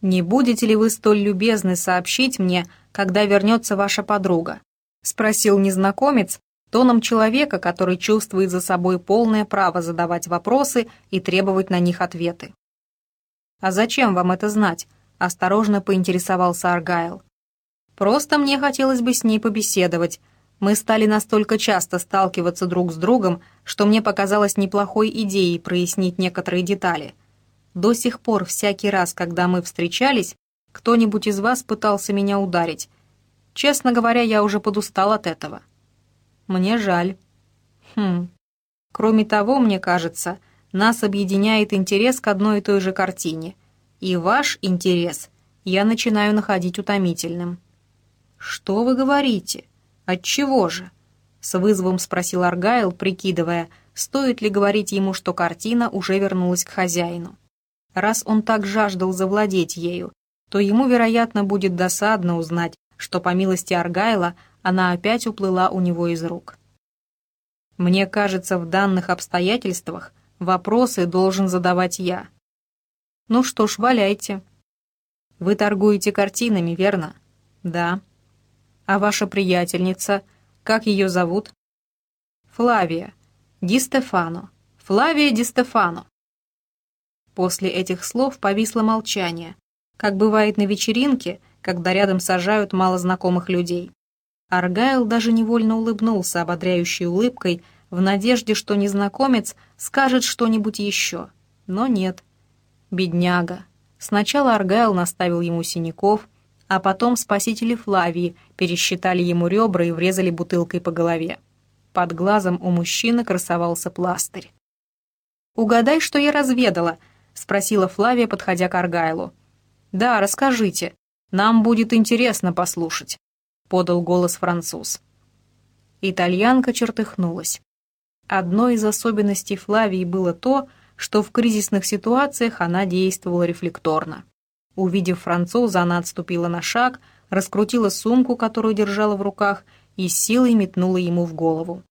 «Не будете ли вы столь любезны сообщить мне, когда вернется ваша подруга?» — спросил незнакомец, тоном человека, который чувствует за собой полное право задавать вопросы и требовать на них ответы. «А зачем вам это знать?» — осторожно поинтересовался Аргайл. «Просто мне хотелось бы с ней побеседовать. Мы стали настолько часто сталкиваться друг с другом, что мне показалось неплохой идеей прояснить некоторые детали. До сих пор, всякий раз, когда мы встречались, кто-нибудь из вас пытался меня ударить. Честно говоря, я уже подустал от этого. Мне жаль. Хм. Кроме того, мне кажется, нас объединяет интерес к одной и той же картине. И ваш интерес я начинаю находить утомительным. «Что вы говорите? Отчего же?» С вызовом спросил Аргайл, прикидывая, стоит ли говорить ему, что картина уже вернулась к хозяину. Раз он так жаждал завладеть ею, то ему, вероятно, будет досадно узнать, что, по милости Аргайла, она опять уплыла у него из рук. Мне кажется, в данных обстоятельствах вопросы должен задавать я. Ну что ж, валяйте. Вы торгуете картинами, верно? Да. А ваша приятельница, как ее зовут? Флавия. Ди Стефано. Флавия Ди Стефано. После этих слов повисло молчание, как бывает на вечеринке, когда рядом сажают малознакомых людей. Аргайл даже невольно улыбнулся ободряющей улыбкой в надежде, что незнакомец скажет что-нибудь еще. Но нет. Бедняга. Сначала Аргайл наставил ему синяков, а потом спасители Флавии пересчитали ему ребра и врезали бутылкой по голове. Под глазом у мужчины красовался пластырь. «Угадай, что я разведала?» — спросила Флавия, подходя к Аргайлу. «Да, расскажите. Нам будет интересно послушать», — подал голос француз. Итальянка чертыхнулась. Одной из особенностей Флавии было то, что в кризисных ситуациях она действовала рефлекторно. Увидев француза, она отступила на шаг, раскрутила сумку, которую держала в руках, и силой метнула ему в голову.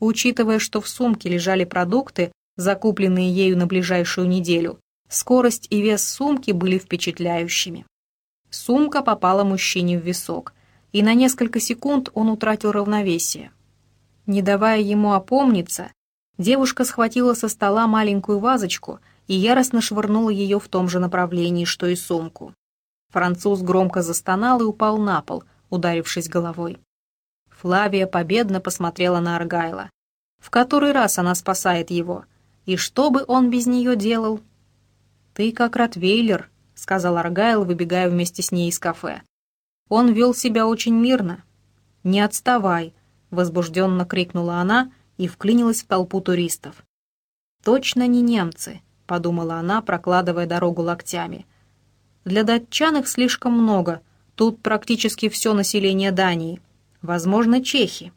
Учитывая, что в сумке лежали продукты, закупленные ею на ближайшую неделю, скорость и вес сумки были впечатляющими. Сумка попала мужчине в висок, и на несколько секунд он утратил равновесие. Не давая ему опомниться, девушка схватила со стола маленькую вазочку и яростно швырнула ее в том же направлении, что и сумку. Француз громко застонал и упал на пол, ударившись головой. Флавия победно посмотрела на Аргайла. В который раз она спасает его? И что бы он без нее делал? «Ты как Ротвейлер», — сказал Аргайл, выбегая вместе с ней из кафе. Он вел себя очень мирно. «Не отставай», — возбужденно крикнула она и вклинилась в толпу туристов. «Точно не немцы», подумала она, прокладывая дорогу локтями. Для датчан их слишком много, тут практически все население Дании, возможно, чехи.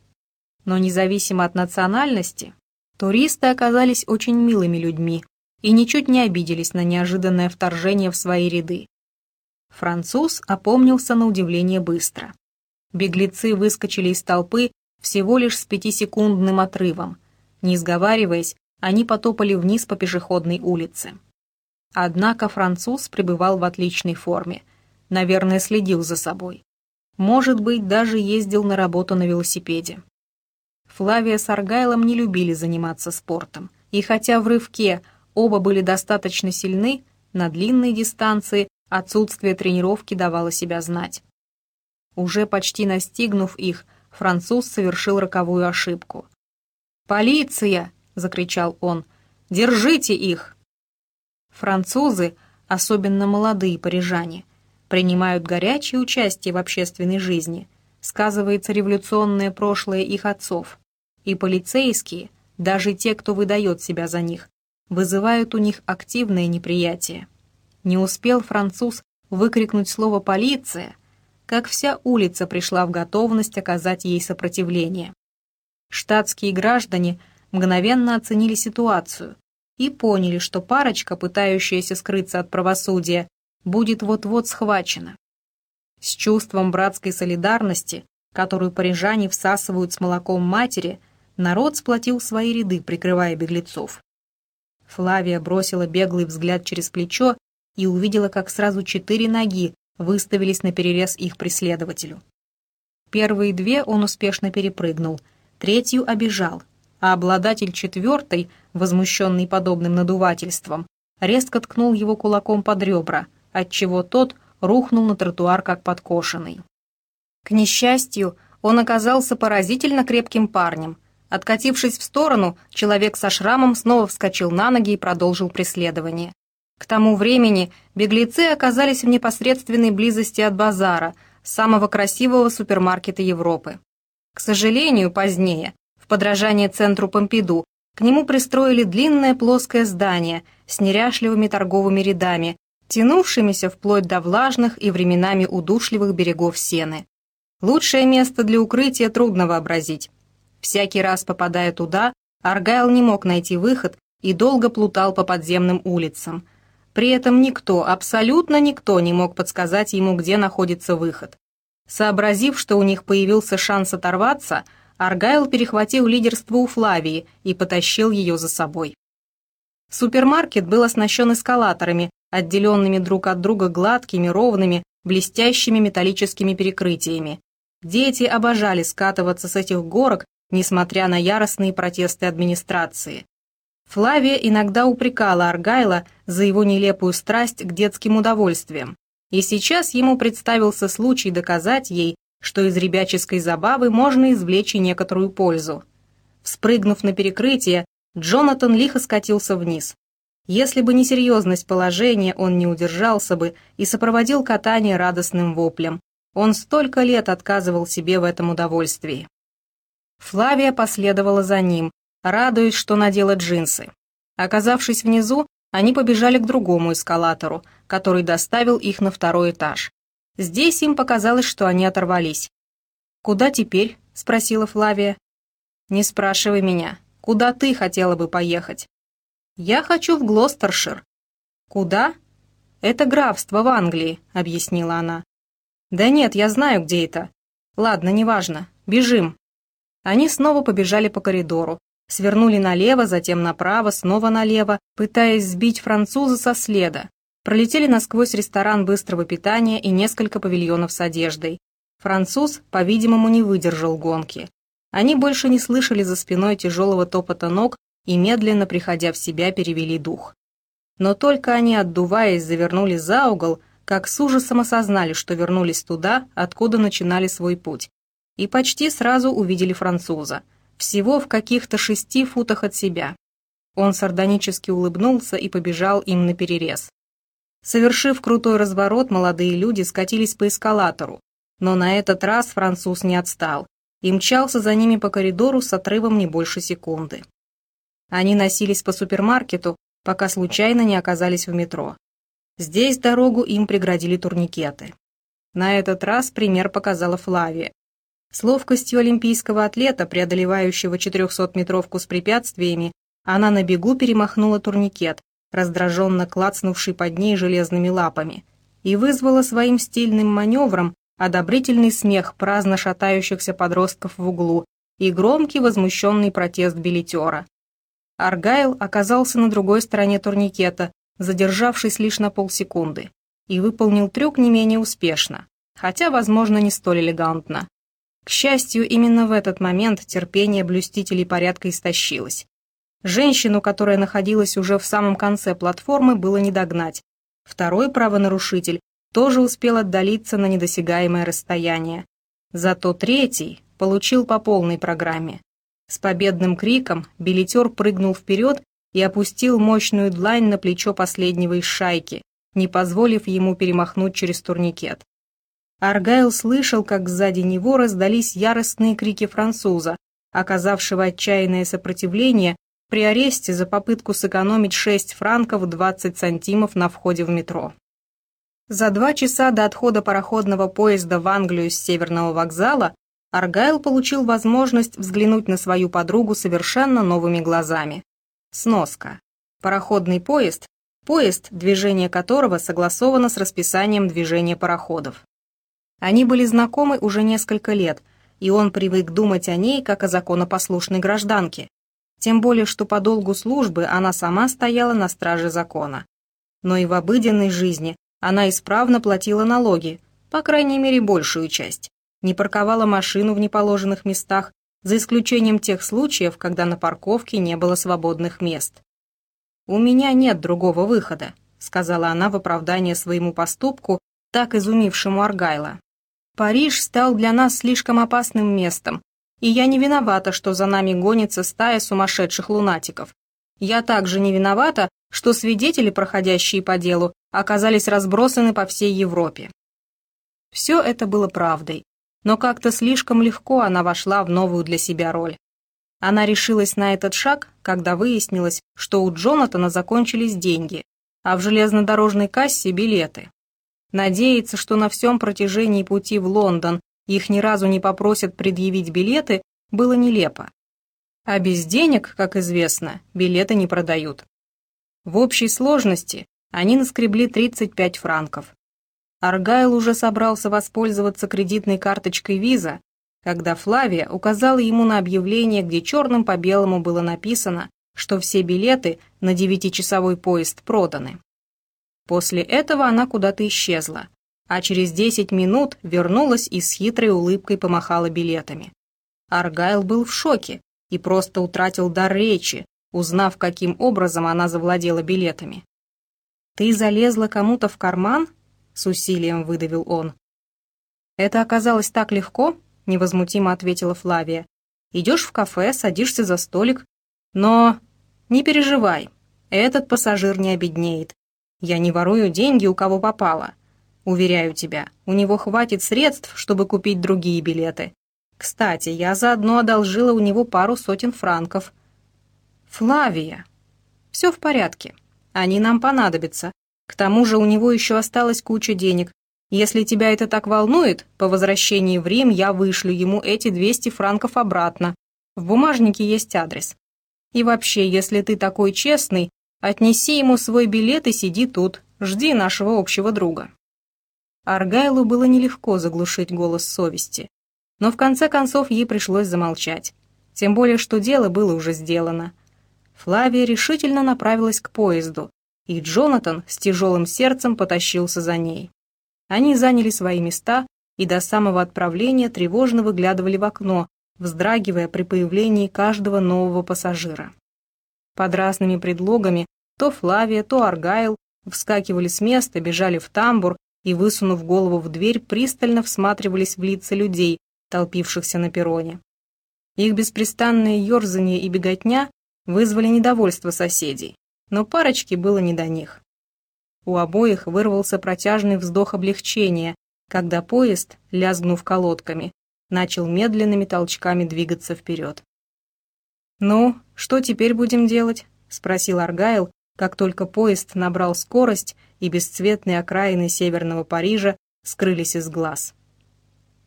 Но независимо от национальности, туристы оказались очень милыми людьми и ничуть не обиделись на неожиданное вторжение в свои ряды. Француз опомнился на удивление быстро. Беглецы выскочили из толпы всего лишь с пятисекундным отрывом. Не сговариваясь, они потопали вниз по пешеходной улице. Однако француз пребывал в отличной форме. Наверное, следил за собой. Может быть, даже ездил на работу на велосипеде. Флавия с Аргайлом не любили заниматься спортом. И хотя в рывке оба были достаточно сильны, на длинной дистанции отсутствие тренировки давало себя знать. Уже почти настигнув их, француз совершил роковую ошибку. «Полиция!» — закричал он. «Держите их!» Французы, особенно молодые парижане, принимают горячее участие в общественной жизни, сказывается революционное прошлое их отцов, и полицейские, даже те, кто выдает себя за них, вызывают у них активное неприятие. Не успел француз выкрикнуть слово «полиция», как вся улица пришла в готовность оказать ей сопротивление. Штатские граждане – мгновенно оценили ситуацию и поняли, что парочка, пытающаяся скрыться от правосудия, будет вот-вот схвачена. С чувством братской солидарности, которую парижане всасывают с молоком матери, народ сплотил свои ряды, прикрывая беглецов. Флавия бросила беглый взгляд через плечо и увидела, как сразу четыре ноги выставились на перерез их преследователю. Первые две он успешно перепрыгнул, третью обижал, а обладатель четвертой, возмущенный подобным надувательством, резко ткнул его кулаком под ребра, отчего тот рухнул на тротуар как подкошенный. К несчастью, он оказался поразительно крепким парнем. Откатившись в сторону, человек со шрамом снова вскочил на ноги и продолжил преследование. К тому времени беглецы оказались в непосредственной близости от базара, самого красивого супермаркета Европы. К сожалению, позднее, в подражание центру Помпиду, к нему пристроили длинное плоское здание с неряшливыми торговыми рядами, тянувшимися вплоть до влажных и временами удушливых берегов Сены. Лучшее место для укрытия трудно вообразить. Всякий раз попадая туда, Аргайл не мог найти выход и долго плутал по подземным улицам, при этом никто, абсолютно никто не мог подсказать ему, где находится выход. Сообразив, что у них появился шанс оторваться, Аргайл перехватил лидерство у Флавии и потащил ее за собой. Супермаркет был оснащен эскалаторами, отделенными друг от друга гладкими, ровными, блестящими металлическими перекрытиями. Дети обожали скатываться с этих горок, несмотря на яростные протесты администрации. Флавия иногда упрекала Аргайла за его нелепую страсть к детским удовольствиям, и сейчас ему представился случай доказать ей, что из ребяческой забавы можно извлечь и некоторую пользу. Вспрыгнув на перекрытие, Джонатан лихо скатился вниз. Если бы не серьезность положения, он не удержался бы и сопроводил катание радостным воплем. Он столько лет отказывал себе в этом удовольствии. Флавия последовала за ним, радуясь, что надела джинсы. Оказавшись внизу, они побежали к другому эскалатору, который доставил их на второй этаж. Здесь им показалось, что они оторвались. «Куда теперь?» — спросила Флавия. «Не спрашивай меня. Куда ты хотела бы поехать?» «Я хочу в Глостершир». «Куда?» «Это графство в Англии», — объяснила она. «Да нет, я знаю, где это. Ладно, неважно. Бежим». Они снова побежали по коридору, свернули налево, затем направо, снова налево, пытаясь сбить француза со следа. Пролетели насквозь ресторан быстрого питания и несколько павильонов с одеждой. Француз, по-видимому, не выдержал гонки. Они больше не слышали за спиной тяжелого топота ног и, медленно приходя в себя, перевели дух. Но только они, отдуваясь, завернули за угол, как с ужасом осознали, что вернулись туда, откуда начинали свой путь. И почти сразу увидели француза – всего в каких-то шести футах от себя. Он сардонически улыбнулся и побежал им на перерез. Совершив крутой разворот, молодые люди скатились по эскалатору, но на этот раз француз не отстал и мчался за ними по коридору с отрывом не больше секунды. Они носились по супермаркету, пока случайно не оказались в метро. Здесь дорогу им преградили турникеты. На этот раз пример показала Флавия. С ловкостью олимпийского атлета, преодолевающего 400-метровку с препятствиями, она на бегу перемахнула турникет, раздраженно клацнувший под ней железными лапами, и вызвала своим стильным маневром одобрительный смех праздно шатающихся подростков в углу и громкий возмущенный протест билетера. Аргайл оказался на другой стороне турникета, задержавшись лишь на полсекунды, и выполнил трюк не менее успешно, хотя, возможно, не столь элегантно. К счастью, именно в этот момент терпение блюстителей порядка истощилось. Женщину, которая находилась уже в самом конце платформы, было не догнать. Второй правонарушитель тоже успел отдалиться на недосягаемое расстояние. Зато третий получил по полной программе. С победным криком билетер прыгнул вперед и опустил мощную длань на плечо последнего из шайки, не позволив ему перемахнуть через турникет. Аргайл слышал, как сзади него раздались яростные крики француза, оказавшего отчаянное сопротивление при аресте за попытку сэкономить 6 франков 20 сантимов на входе в метро. За два часа до отхода пароходного поезда в Англию с северного вокзала Аргайл получил возможность взглянуть на свою подругу совершенно новыми глазами. Сноска. Пароходный поезд – поезд, движение которого согласовано с расписанием движения пароходов. Они были знакомы уже несколько лет, и он привык думать о ней как о законопослушной гражданке. Тем более, что по долгу службы она сама стояла на страже закона. но и в обыденной жизни она исправно платила налоги, по крайней мере большую часть, не парковала машину в неположенных местах, за исключением тех случаев, когда на парковке не было свободных мест. «У меня нет другого выхода», — сказала она в оправдание своему поступку, так изумившему Аргайла. «Париж стал для нас слишком опасным местом, и я не виновата, что за нами гонится стая сумасшедших лунатиков. Я также не виновата, что свидетели, проходящие по делу, оказались разбросаны по всей Европе. Все это было правдой, но как-то слишком легко она вошла в новую для себя роль. Она решилась на этот шаг, когда выяснилось, что у Джонатана закончились деньги, а в железнодорожной кассе билеты. Надеяться, что на всем протяжении пути в Лондон их ни разу не попросят предъявить билеты, было нелепо. А без денег, как известно, билеты не продают. В общей сложности они наскребли 35 франков. Аргайл уже собрался воспользоваться кредитной карточкой виза, когда Флавия указала ему на объявление, где черным по белому было написано, что все билеты на девятичасовой поезд проданы. После этого она куда-то исчезла, а через десять минут вернулась и с хитрой улыбкой помахала билетами. Аргайл был в шоке и просто утратил дар речи, узнав, каким образом она завладела билетами. «Ты залезла кому-то в карман?» — с усилием выдавил он. «Это оказалось так легко?» — невозмутимо ответила Флавия. «Идешь в кафе, садишься за столик, но... Не переживай, этот пассажир не обеднеет. Я не ворую деньги, у кого попало. Уверяю тебя, у него хватит средств, чтобы купить другие билеты. Кстати, я заодно одолжила у него пару сотен франков. Флавия. Все в порядке. Они нам понадобятся. К тому же у него еще осталась куча денег. Если тебя это так волнует, по возвращении в Рим я вышлю ему эти 200 франков обратно. В бумажнике есть адрес. И вообще, если ты такой честный, отнеси ему свой билет и сиди тут, жди нашего общего друга». Аргайлу было нелегко заглушить голос совести, но в конце концов ей пришлось замолчать, тем более что дело было уже сделано. Флавия решительно направилась к поезду, и Джонатан с тяжелым сердцем потащился за ней. Они заняли свои места и до самого отправления тревожно выглядывали в окно, вздрагивая при появлении каждого нового пассажира. Под разными предлогами то Флавия, то Аргайл вскакивали с места, бежали в тамбур и, высунув голову в дверь, пристально всматривались в лица людей, толпившихся на перроне. Их беспрестанное ерзание и беготня вызвали недовольство соседей, но парочке было не до них. У обоих вырвался протяжный вздох облегчения, когда поезд, лязгнув колодками, начал медленными толчками двигаться вперед. «Ну, что теперь будем делать?» — спросил Аргайл, как только поезд набрал скорость и бесцветные окраины северного Парижа скрылись из глаз.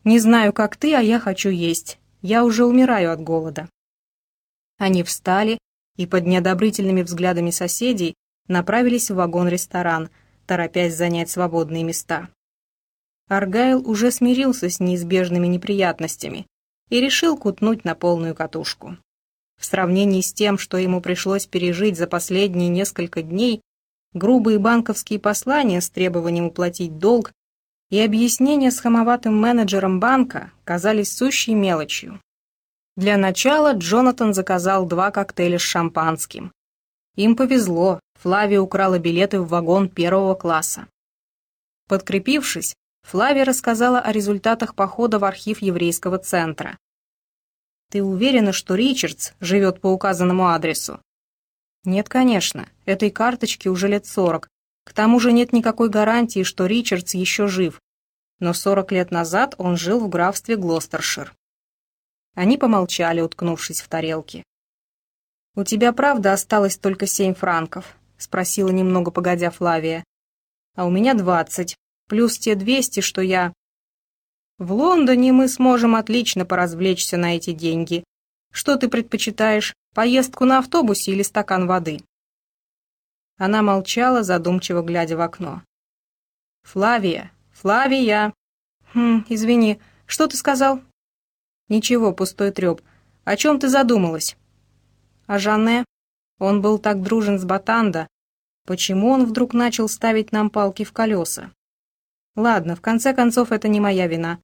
«Не знаю, как ты, а я хочу есть. Я уже умираю от голода». Они встали и под неодобрительными взглядами соседей направились в вагон-ресторан, торопясь занять свободные места. Аргайл уже смирился с неизбежными неприятностями и решил кутнуть на полную катушку. В сравнении с тем, что ему пришлось пережить за последние несколько дней, грубые банковские послания с требованием уплатить долг и объяснения с хамоватым менеджером банка казались сущей мелочью. Для начала Джонатан заказал два коктейля с шампанским. Им повезло, Флавия украла билеты в вагон первого класса. Подкрепившись, Флавия рассказала о результатах похода в архив еврейского центра. «Ты уверена, что Ричардс живет по указанному адресу?» «Нет, конечно. Этой карточке уже лет сорок. К тому же нет никакой гарантии, что Ричардс еще жив. Но сорок лет назад он жил в графстве Глостершир». Они помолчали, уткнувшись в тарелки. «У тебя правда осталось только семь франков?» — спросила немного погодя Флавия. «А у меня двадцать плюс те 200, что я... В Лондоне мы сможем отлично поразвлечься на эти деньги. Что ты предпочитаешь, поездку на автобусе или стакан воды?» Она молчала, задумчиво глядя в окно. «Флавия! Флавия!» «Хм, извини, что ты сказал?» «Ничего, пустой треп. О чем ты задумалась?» «О Жанне. Он был так дружен с Батанда, Почему он вдруг начал ставить нам палки в колеса? Ладно, в конце концов, это не моя вина.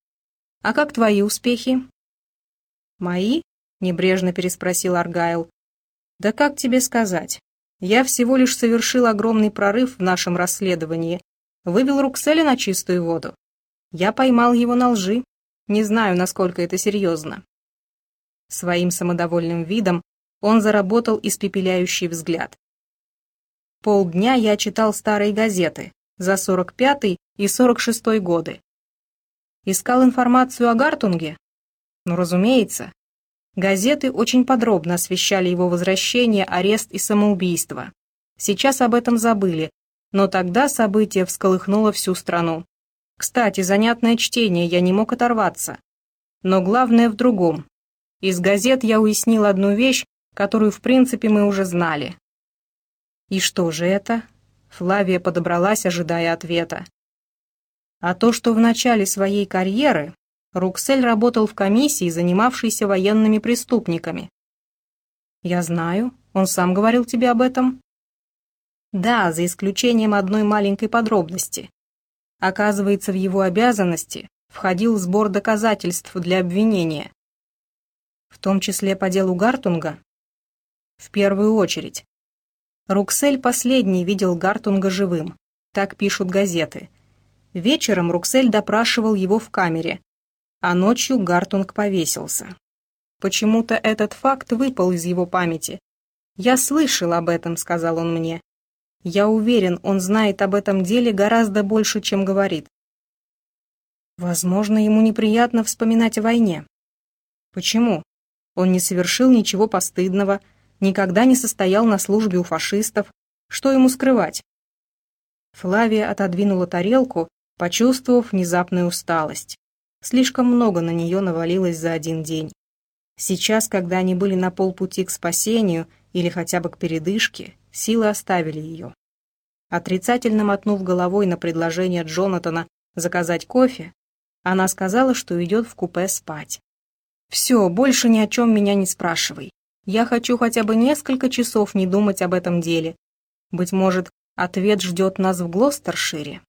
А как твои успехи? Мои? Небрежно переспросил Аргайл. Да как тебе сказать? Я всего лишь совершил огромный прорыв в нашем расследовании, вывел Рукселя на чистую воду. Я поймал его на лжи. Не знаю, насколько это серьезно. Своим самодовольным видом он заработал испепеляющий взгляд. Полдня я читал старые газеты за 45 и 46 годы. Искал информацию о Гартунге? Ну, разумеется. Газеты очень подробно освещали его возвращение, арест и самоубийство. Сейчас об этом забыли, но тогда событие всколыхнуло всю страну. Кстати, занятное чтение, я не мог оторваться. Но главное в другом. Из газет я уяснил одну вещь, которую в принципе мы уже знали. «И что же это?» Флавия подобралась, ожидая ответа. А то, что в начале своей карьеры Руксель работал в комиссии, занимавшейся военными преступниками. «Я знаю, он сам говорил тебе об этом?» «Да, за исключением одной маленькой подробности. Оказывается, в его обязанности входил сбор доказательств для обвинения. В том числе по делу Гартунга? В первую очередь. Руксель последний видел Гартунга живым. Так пишут газеты. Вечером Руксель допрашивал его в камере, а ночью Гартунг повесился. Почему-то этот факт выпал из его памяти. «Я слышал об этом», — сказал он мне. «Я уверен, он знает об этом деле гораздо больше, чем говорит». Возможно, ему неприятно вспоминать о войне. Почему? Он не совершил ничего постыдного, никогда не состоял на службе у фашистов. Что ему скрывать? Флавия отодвинула тарелку, почувствовав внезапную усталость. Слишком много на нее навалилось за один день. Сейчас, когда они были на полпути к спасению или хотя бы к передышке, силы оставили ее. Отрицательно мотнув головой на предложение Джонатана заказать кофе, она сказала, что идет в купе спать. «Все, больше ни о чем меня не спрашивай. Я хочу хотя бы несколько часов не думать об этом деле. Быть может, ответ ждет нас в Глостершире.